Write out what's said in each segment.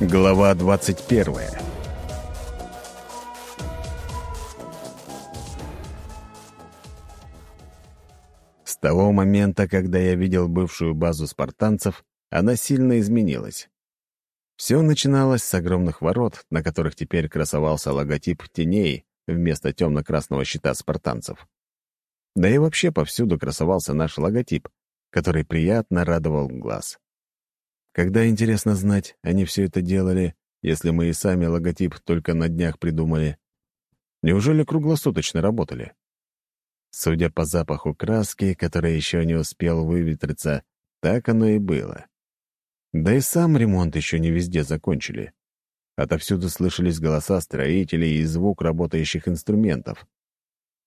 Глава 21 С того момента, когда я видел бывшую базу спартанцев, она сильно изменилась. Все начиналось с огромных ворот, на которых теперь красовался логотип теней вместо темно-красного щита спартанцев. Да и вообще повсюду красовался наш логотип, который приятно радовал глаз. Когда, интересно знать, они все это делали, если мы и сами логотип только на днях придумали? Неужели круглосуточно работали? Судя по запаху краски, который еще не успел выветриться, так оно и было. Да и сам ремонт еще не везде закончили. Отовсюду слышались голоса строителей и звук работающих инструментов.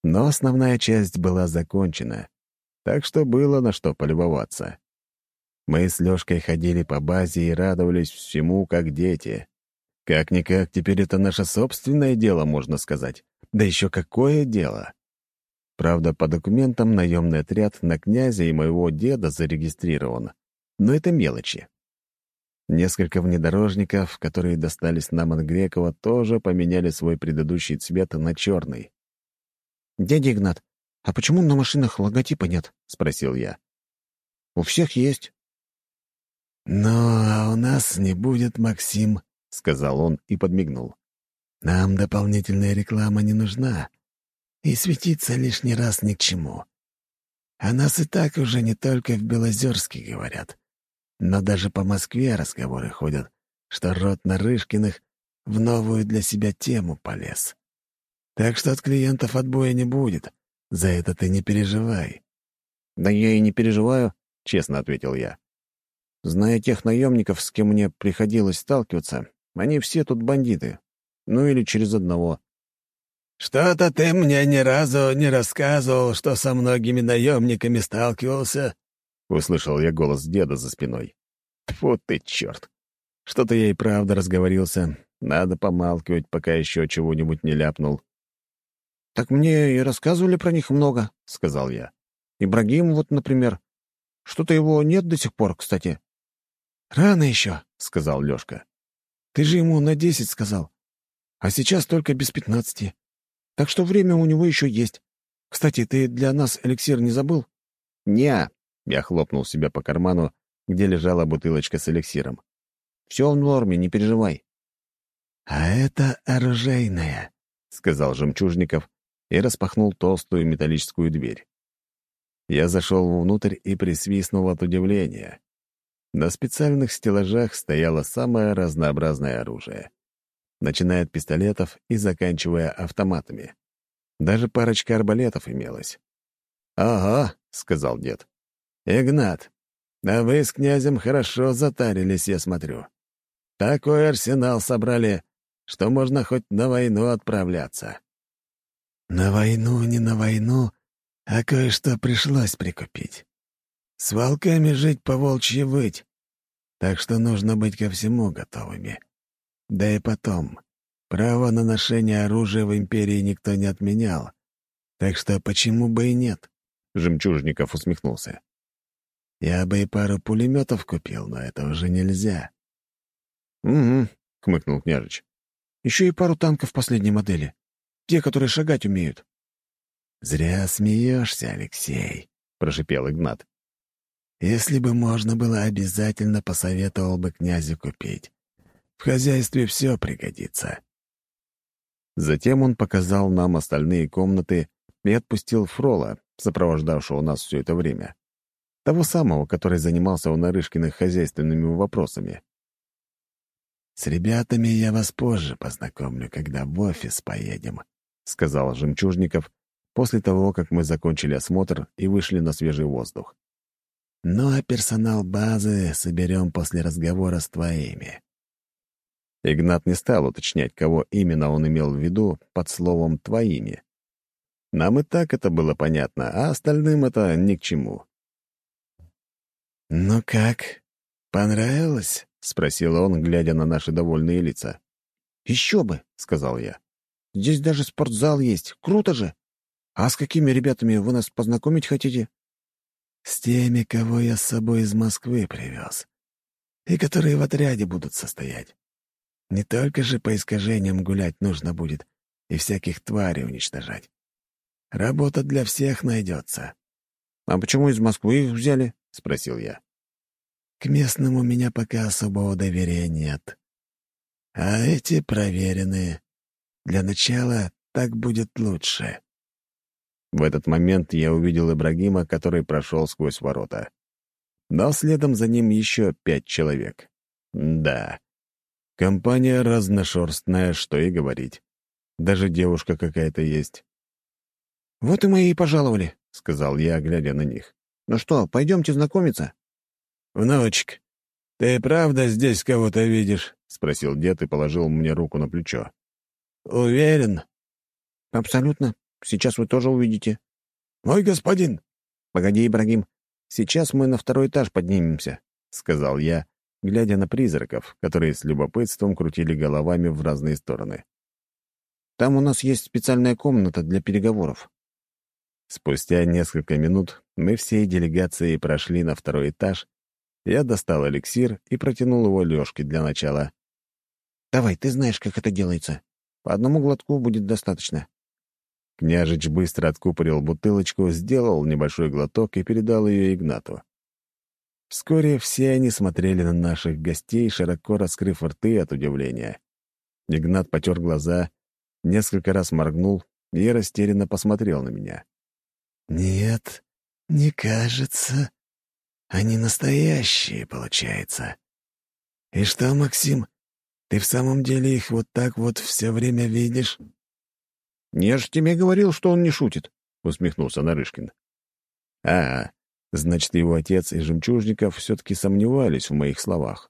Но основная часть была закончена, так что было на что полюбоваться. Мы с Лёшкой ходили по базе и радовались всему, как дети. Как-никак, теперь это наше собственное дело, можно сказать. Да еще какое дело! Правда, по документам наемный отряд на князя и моего деда зарегистрирован. Но это мелочи. Несколько внедорожников, которые достались нам от Грекова, тоже поменяли свой предыдущий цвет на черный. «Дядя Игнат, а почему на машинах логотипа нет?» — спросил я. «У всех есть». «Ну, а у нас не будет, Максим», — сказал он и подмигнул. «Нам дополнительная реклама не нужна, и светиться лишний раз ни к чему. О нас и так уже не только в Белозерске говорят, но даже по Москве разговоры ходят, что род Нарышкиных в новую для себя тему полез. Так что от клиентов отбоя не будет, за это ты не переживай». «Да я и не переживаю», — честно ответил я. Зная тех наемников, с кем мне приходилось сталкиваться, они все тут бандиты. Ну или через одного. «Что-то ты мне ни разу не рассказывал, что со многими наемниками сталкивался», — услышал я голос деда за спиной. Тьфу ты, черт! Что-то я и правда разговорился. Надо помалкивать, пока еще чего-нибудь не ляпнул. «Так мне и рассказывали про них много», — сказал я. «Ибрагим вот, например. Что-то его нет до сих пор, кстати». «Рано еще», — сказал Лёшка. «Ты же ему на десять сказал, а сейчас только без пятнадцати. Так что время у него еще есть. Кстати, ты для нас эликсир не забыл?» «Не-а», я хлопнул себя по карману, где лежала бутылочка с эликсиром. «Все в норме, не переживай». «А это оружейная», — сказал Жемчужников и распахнул толстую металлическую дверь. Я зашел внутрь и присвистнул от удивления. На специальных стеллажах стояло самое разнообразное оружие, начиная от пистолетов и заканчивая автоматами. Даже парочка арбалетов имелась. «Ага», — сказал дед. «Игнат, а вы с князем хорошо затарились, я смотрю. Такой арсенал собрали, что можно хоть на войну отправляться». «На войну, не на войну, а кое-что пришлось прикупить. С волками жить по волчьи выть. Так что нужно быть ко всему готовыми. Да и потом, право на ношение оружия в Империи никто не отменял. Так что почему бы и нет?» Жемчужников усмехнулся. «Я бы и пару пулеметов купил, но это уже нельзя». «Угу», — хмыкнул княжич. «Еще и пару танков последней модели. Те, которые шагать умеют». «Зря смеешься, Алексей», — прошипел Игнат. Если бы можно было, обязательно посоветовал бы князю купить. В хозяйстве все пригодится. Затем он показал нам остальные комнаты и отпустил Фрола, сопровождавшего нас все это время. Того самого, который занимался у Нарышкиных хозяйственными вопросами. «С ребятами я вас позже познакомлю, когда в офис поедем», — сказал Жемчужников после того, как мы закончили осмотр и вышли на свежий воздух. Ну а персонал базы соберем после разговора с твоими». Игнат не стал уточнять, кого именно он имел в виду под словом «твоими». Нам и так это было понятно, а остальным это ни к чему. «Ну как, понравилось?» — спросил он, глядя на наши довольные лица. «Еще бы!» — сказал я. «Здесь даже спортзал есть. Круто же! А с какими ребятами вы нас познакомить хотите?» С теми, кого я с собой из Москвы привез, и которые в отряде будут состоять. Не только же по искажениям гулять нужно будет и всяких тварей уничтожать. Работа для всех найдется. «А почему из Москвы их взяли?» — спросил я. «К местным у меня пока особого доверия нет. А эти проверенные. Для начала так будет лучше». В этот момент я увидел Ибрагима, который прошел сквозь ворота. Но следом за ним еще пять человек. Да, компания разношерстная, что и говорить. Даже девушка какая-то есть. «Вот и мы и пожаловали», — сказал я, глядя на них. «Ну что, пойдемте знакомиться?» «Внучек, ты правда здесь кого-то видишь?» — спросил дед и положил мне руку на плечо. «Уверен?» «Абсолютно. Сейчас вы тоже увидите». «Мой господин!» «Погоди, Ибрагим. Сейчас мы на второй этаж поднимемся», — сказал я, глядя на призраков, которые с любопытством крутили головами в разные стороны. «Там у нас есть специальная комната для переговоров». Спустя несколько минут мы всей делегацией прошли на второй этаж. Я достал эликсир и протянул его Лёшке для начала. «Давай, ты знаешь, как это делается. По одному глотку будет достаточно». Княжич быстро откупорил бутылочку, сделал небольшой глоток и передал ее Игнату. Вскоре все они смотрели на наших гостей, широко раскрыв рты от удивления. Игнат потер глаза, несколько раз моргнул и растерянно посмотрел на меня. «Нет, не кажется. Они настоящие, получается. И что, Максим, ты в самом деле их вот так вот все время видишь?» «Я же тебе говорил, что он не шутит», — усмехнулся Нарышкин. «А, значит, его отец и Жемчужников все-таки сомневались в моих словах.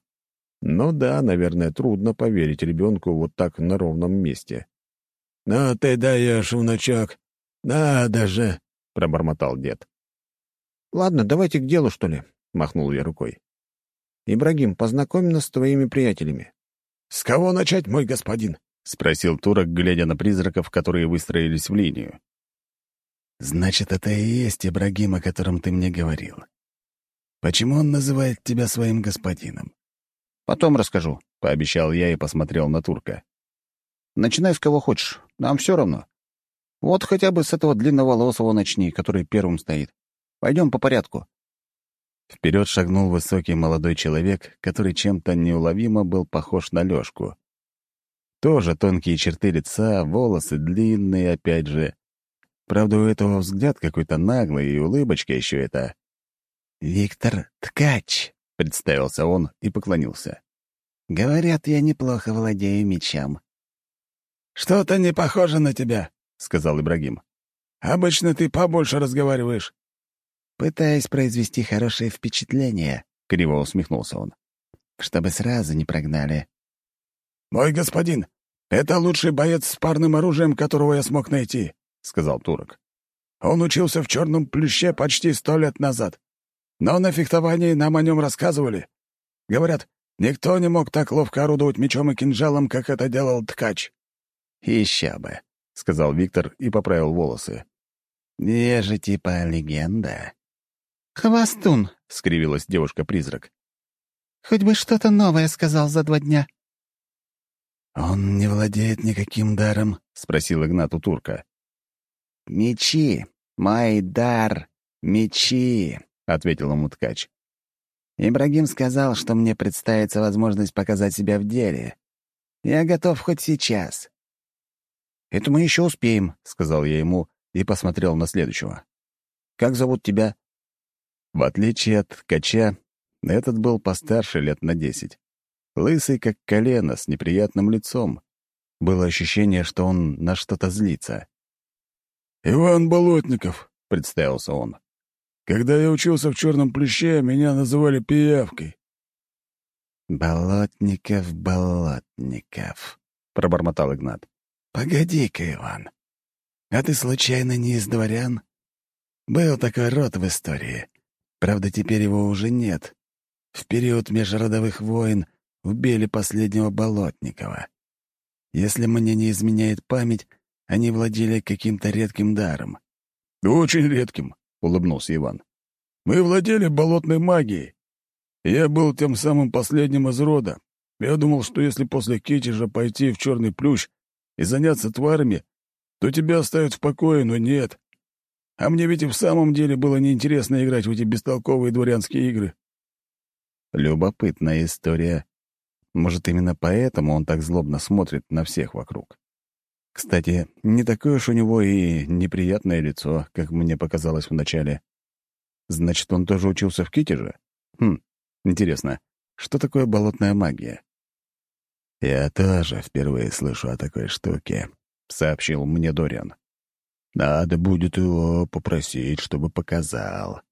Ну да, наверное, трудно поверить ребенку вот так на ровном месте». «Ну ты даешь, внучок. Надо же!» пробормотал дед. «Ладно, давайте к делу, что ли», — махнул я рукой. «Ибрагим, познакомь нас с твоими приятелями». «С кого начать, мой господин?» — спросил турок, глядя на призраков, которые выстроились в линию. «Значит, это и есть Ибрагим, о котором ты мне говорил. Почему он называет тебя своим господином?» «Потом расскажу», — пообещал я и посмотрел на турка. «Начинай с кого хочешь, нам все равно. Вот хотя бы с этого длинноволосого начни, который первым стоит. Пойдем по порядку». Вперед шагнул высокий молодой человек, который чем-то неуловимо был похож на Лёшку. Тоже тонкие черты лица, волосы длинные, опять же. Правда, у этого взгляд какой-то наглый, и улыбочка еще это. «Виктор Ткач», — представился он и поклонился. «Говорят, я неплохо владею мечом». «Что-то не похоже на тебя», — сказал Ибрагим. «Обычно ты побольше разговариваешь». «Пытаюсь произвести хорошее впечатление», — криво усмехнулся он. «Чтобы сразу не прогнали». «Мой господин, это лучший боец с парным оружием, которого я смог найти», — сказал турок. «Он учился в черном плюще почти сто лет назад. Но на фехтовании нам о нем рассказывали. Говорят, никто не мог так ловко орудовать мечом и кинжалом, как это делал ткач». «Еще бы», — сказал Виктор и поправил волосы. «Я же типа легенда». «Хвостун», — скривилась девушка-призрак. «Хоть бы что-то новое сказал за два дня». «Он не владеет никаким даром?» — спросил Игнат у турка. «Мечи, мой дар, мечи», — ответил ему ткач. «Ибрагим сказал, что мне представится возможность показать себя в деле. Я готов хоть сейчас. «Это мы еще успеем», — сказал я ему и посмотрел на следующего. «Как зовут тебя?» В отличие от ткача, этот был постарше лет на десять. Лысый, как колено, с неприятным лицом. Было ощущение, что он на что-то злится. «Иван Болотников», — представился он. «Когда я учился в черном плеще, меня называли пиявкой». «Болотников, Болотников», — пробормотал Игнат. «Погоди-ка, Иван. А ты случайно не из дворян? Был такой род в истории. Правда, теперь его уже нет. В период межродовых войн убили последнего Болотникова. Если мне не изменяет память, они владели каким-то редким даром». «Очень редким», — улыбнулся Иван. «Мы владели болотной магией. Я был тем самым последним из рода. Я думал, что если после Китежа пойти в черный плющ и заняться тварями, то тебя оставят в покое, но нет. А мне ведь и в самом деле было неинтересно играть в эти бестолковые дворянские игры. Любопытная история. Может, именно поэтому он так злобно смотрит на всех вокруг. Кстати, не такое уж у него и неприятное лицо, как мне показалось вначале. Значит, он тоже учился в Китеже? Хм, интересно, что такое болотная магия? «Я тоже впервые слышу о такой штуке», — сообщил мне Дориан. «Надо будет его попросить, чтобы показал».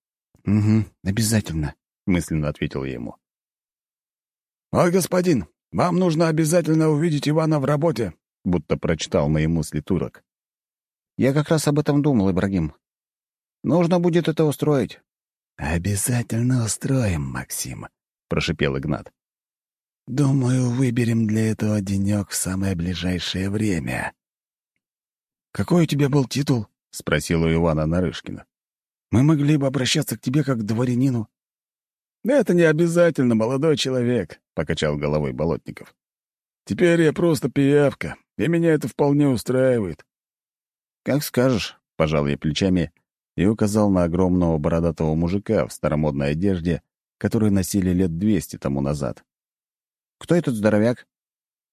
«Угу, обязательно», — мысленно ответил ему. «Ой, господин, вам нужно обязательно увидеть Ивана в работе», — будто прочитал мои мысли турок. «Я как раз об этом думал, Ибрагим. Нужно будет это устроить». «Обязательно устроим, Максим», — прошипел Игнат. Думаю, выберем для этого денек в самое ближайшее время. «Какой у тебя был титул?» — спросил у Ивана Нарышкина. «Мы могли бы обращаться к тебе как к дворянину». «Это не обязательно, молодой человек», — покачал головой Болотников. «Теперь я просто пиявка, и меня это вполне устраивает». «Как скажешь», — пожал я плечами и указал на огромного бородатого мужика в старомодной одежде, которую носили лет двести тому назад. Кто этот здоровяк?»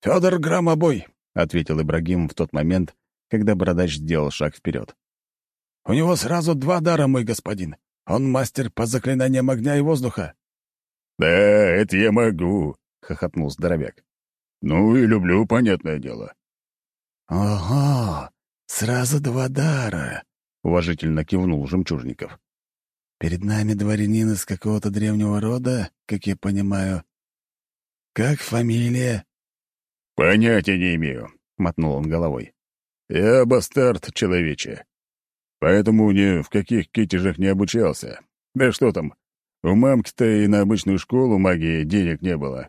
«Федор Громобой», — ответил Ибрагим в тот момент, когда бородач сделал шаг вперед. «У него сразу два дара, мой господин. Он мастер по заклинаниям огня и воздуха». «Да, это я могу», — хохотнул здоровяк. «Ну и люблю, понятное дело». «Ого, сразу два дара», — уважительно кивнул Жемчужников. «Перед нами дворянин из какого-то древнего рода, как я понимаю. «Как фамилия?» «Понятия не имею», — мотнул он головой. «Я бастард, человече. Поэтому ни в каких китежах не обучался. Да что там, у мамки-то и на обычную школу магии денег не было.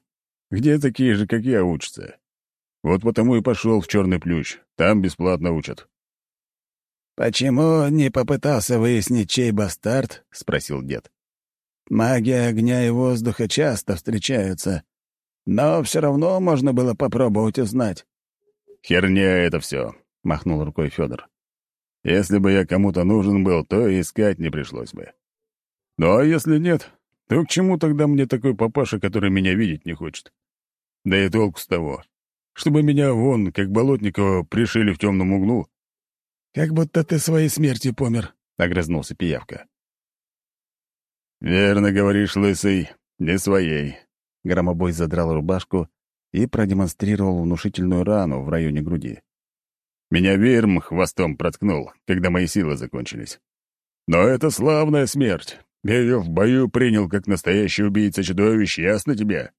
Где такие же, как я, учатся? Вот потому и пошел в черный плющ. Там бесплатно учат». «Почему не попытался выяснить, чей бастард?» — спросил дед. «Магия огня и воздуха часто встречаются, но все равно можно было попробовать узнать». «Херня это все», — махнул рукой Федор. «Если бы я кому-то нужен был, то искать не пришлось бы. Ну а если нет, то к чему тогда мне такой папаша, который меня видеть не хочет? Да и толку с того, чтобы меня вон, как Болотникова, пришили в темном углу». «Как будто ты своей смертью помер», — огрызнулся пиявка. «Верно говоришь, лысый, не своей. Громобой задрал рубашку и продемонстрировал внушительную рану в районе груди. «Меня Вирм хвостом проткнул, когда мои силы закончились. Но это славная смерть. Я ее в бою принял как настоящий убийца-чудовищ, ясно тебе?»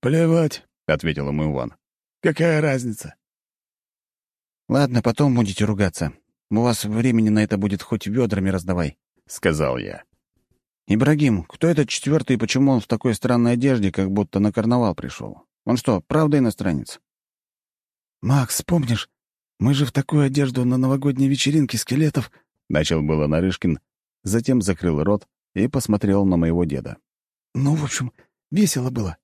«Плевать», — ответил ему Иван. «Какая разница?» «Ладно, потом будете ругаться. У вас времени на это будет хоть ведрами раздавай», — сказал я. «Ибрагим, кто этот четвертый и почему он в такой странной одежде, как будто на карнавал пришел? Он что, правда иностранец?» «Макс, помнишь, мы же в такую одежду на новогодней вечеринке скелетов...» Начал было Нарышкин, затем закрыл рот и посмотрел на моего деда. «Ну, в общем, весело было».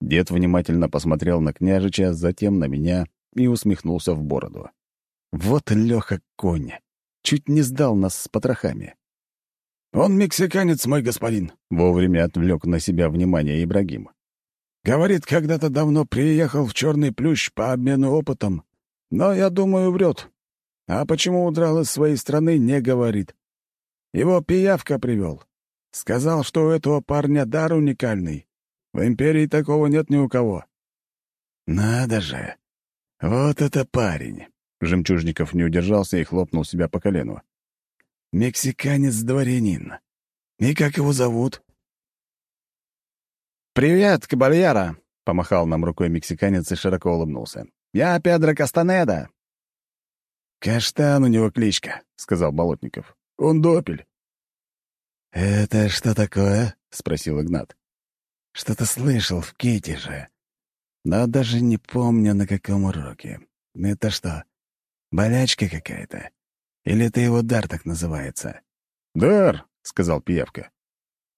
Дед внимательно посмотрел на княжича, затем на меня и усмехнулся в бороду. «Вот Лёха конь! Чуть не сдал нас с потрохами. «Он мексиканец, мой господин», — вовремя отвлек на себя внимание Ибрагим. «Говорит, когда-то давно приехал в черный плющ по обмену опытом, но, я думаю, врет. А почему удрал из своей страны, не говорит. Его пиявка привел. Сказал, что у этого парня дар уникальный. В империи такого нет ни у кого». «Надо же! Вот это парень!» Жемчужников не удержался и хлопнул себя по колену. Мексиканец-дворянин. И как его зовут?» «Привет, кабальяра!» — помахал нам рукой мексиканец и широко улыбнулся. «Я Педро Кастанеда!» «Каштан у него кличка», — сказал Болотников. «Он допель». «Это что такое?» — спросил Игнат. «Что-то слышал в Китеже, но даже не помню, на каком уроке. Это что, болячка какая-то? Или это его дар так называется?» «Дар», — сказал пиявка.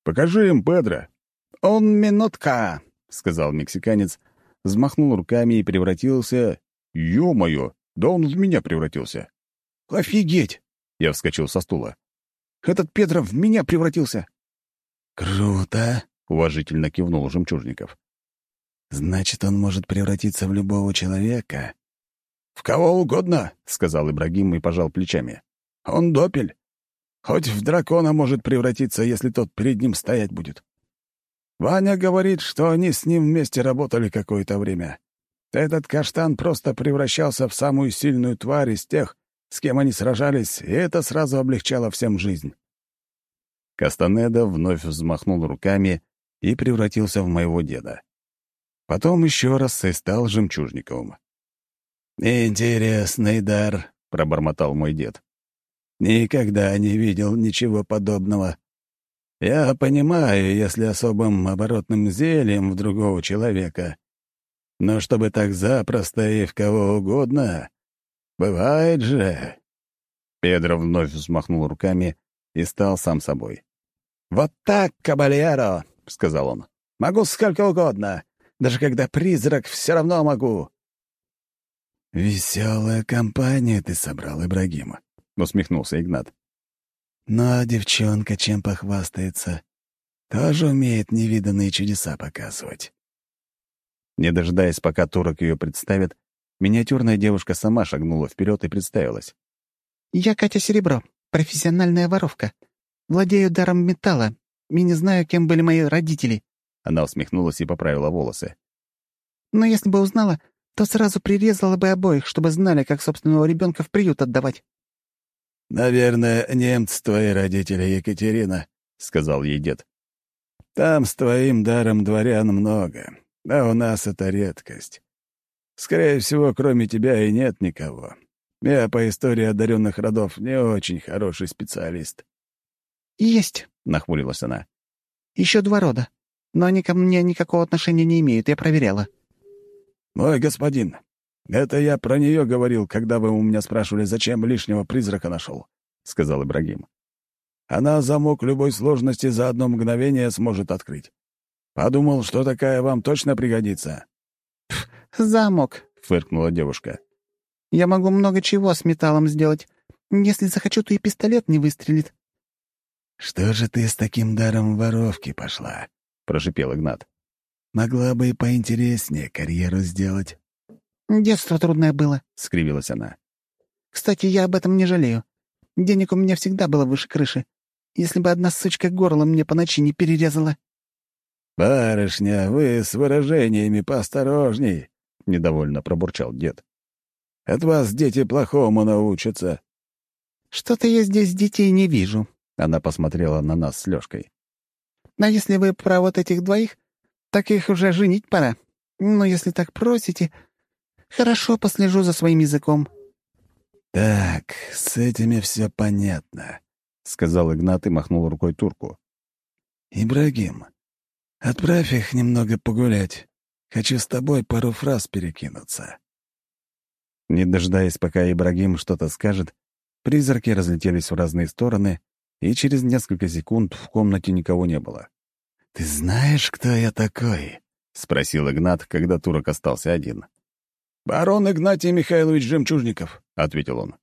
«Покажи им, Педро». «Он минутка», — сказал мексиканец, взмахнул руками и превратился... Ё-моё, да он в меня превратился. «Офигеть!» — я вскочил со стула. «Этот Петро в меня превратился!» «Круто!» — уважительно кивнул Жемчужников. «Значит, он может превратиться в любого человека?» «В кого угодно», — сказал Ибрагим и пожал плечами. «Он допель. Хоть в дракона может превратиться, если тот перед ним стоять будет. Ваня говорит, что они с ним вместе работали какое-то время. Этот каштан просто превращался в самую сильную тварь из тех, с кем они сражались, и это сразу облегчало всем жизнь. Кастанеда вновь взмахнул руками и превратился в моего деда. Потом еще раз и стал жемчужниковым. «Интересный дар», — пробормотал мой дед. «Никогда не видел ничего подобного. Я понимаю, если особым оборотным зельем в другого человека. Но чтобы так запросто и в кого угодно, бывает же». Педро вновь взмахнул руками и стал сам собой. «Вот так, кабальеро!» — сказал он. «Могу сколько угодно. Даже когда призрак, все равно могу. «Веселая компания ты собрал, Ибрагима», — усмехнулся Игнат. «Ну а девчонка чем похвастается? Тоже умеет невиданные чудеса показывать». Не дожидаясь, пока турок ее представит, миниатюрная девушка сама шагнула вперед и представилась. «Я Катя Серебро, профессиональная воровка. Владею даром металла и не знаю, кем были мои родители». Она усмехнулась и поправила волосы. «Но если бы узнала, то сразу прирезала бы обоих, чтобы знали, как собственного ребенка в приют отдавать». «Наверное, немцы твои родители, Екатерина», — сказал ей дед. «Там с твоим даром дворян много, а у нас это редкость. Скорее всего, кроме тебя и нет никого. Я по истории одаренных родов не очень хороший специалист». «Есть», — нахмурилась она. «Еще два рода, но они ко мне никакого отношения не имеют, я проверяла». «Мой господин, это я про нее говорил, когда вы у меня спрашивали, зачем лишнего призрака нашел», — сказал Ибрагим. «Она замок любой сложности за одно мгновение сможет открыть. Подумал, что такая вам точно пригодится». «Замок», — фыркнула девушка. «Я могу много чего с металлом сделать. Если захочу, то и пистолет не выстрелит». «Что же ты с таким даром воровки пошла?» — прошипел Игнат. Могла бы и поинтереснее карьеру сделать». «Детство трудное было», — скривилась она. «Кстати, я об этом не жалею. Денег у меня всегда было выше крыши. Если бы одна сучка горло мне по ночи не перерезала». «Барышня, вы с выражениями поосторожней», — недовольно пробурчал дед. «От вас дети плохому научатся». «Что-то я здесь детей не вижу», — она посмотрела на нас с Лёшкой. «А если вы про вот этих двоих, так их уже женить пора. Но если так просите, хорошо послежу за своим языком». «Так, с этими все понятно», — сказал Игнат и махнул рукой турку. «Ибрагим, отправь их немного погулять. Хочу с тобой пару фраз перекинуться». Не дожидаясь, пока Ибрагим что-то скажет, призраки разлетелись в разные стороны, и через несколько секунд в комнате никого не было. «Ты знаешь, кто я такой?» — спросил Игнат, когда турок остался один. «Барон Игнатий Михайлович Жемчужников», — ответил он.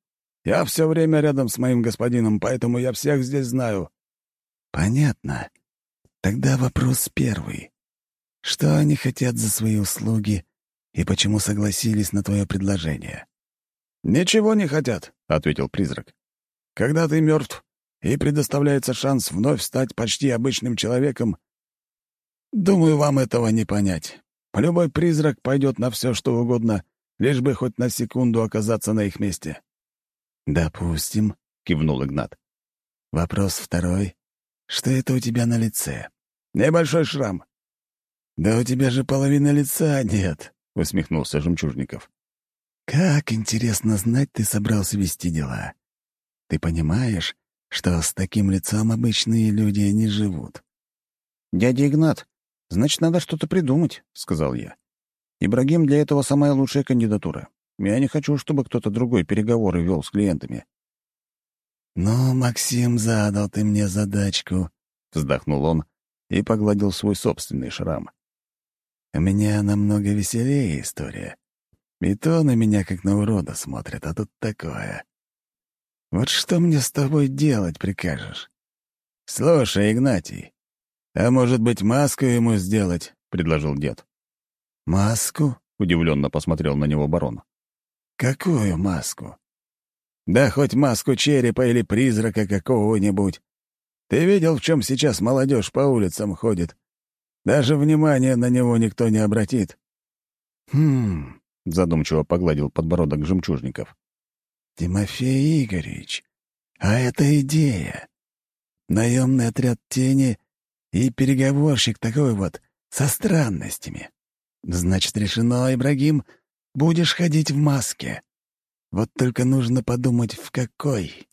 «Я все время рядом с моим господином, поэтому я всех здесь знаю». «Понятно. Тогда вопрос первый. Что они хотят за свои услуги и почему согласились на твое предложение?» «Ничего не хотят», — ответил призрак. «Когда ты мертв и предоставляется шанс вновь стать почти обычным человеком, Думаю, вам этого не понять. Любой призрак пойдет на все, что угодно, лишь бы хоть на секунду оказаться на их месте. «Допустим», — кивнул Игнат. «Вопрос второй. Что это у тебя на лице?» «Небольшой шрам». «Да у тебя же половины лица нет», — усмехнулся Жемчужников. «Как интересно знать, ты собрался вести дела. Ты понимаешь, что с таким лицом обычные люди не живут?» «Дядя Игнат, «Значит, надо что-то придумать», — сказал я. «Ибрагим для этого самая лучшая кандидатура. Я не хочу, чтобы кто-то другой переговоры вел с клиентами». «Ну, Максим, задал ты мне задачку», — вздохнул он и погладил свой собственный шрам. У меня намного веселее история. И то на меня как на урода смотрят, а тут такое. Вот что мне с тобой делать прикажешь? Слушай, Игнатий, а может быть, маску ему сделать? — предложил дед. «Маску?» — удивленно посмотрел на него барон. «Какую маску?» «Да хоть маску черепа или призрака какого-нибудь. Ты видел, в чем сейчас молодежь по улицам ходит? Даже внимания на него никто не обратит». «Хм...» — задумчиво погладил подбородок жемчужников. «Тимофей Игоревич, а это идея. Наемный отряд тени и переговорщик такой вот, со странностями. Значит, решено, Ибрагим, будешь ходить в маске. Вот только нужно подумать, в какой.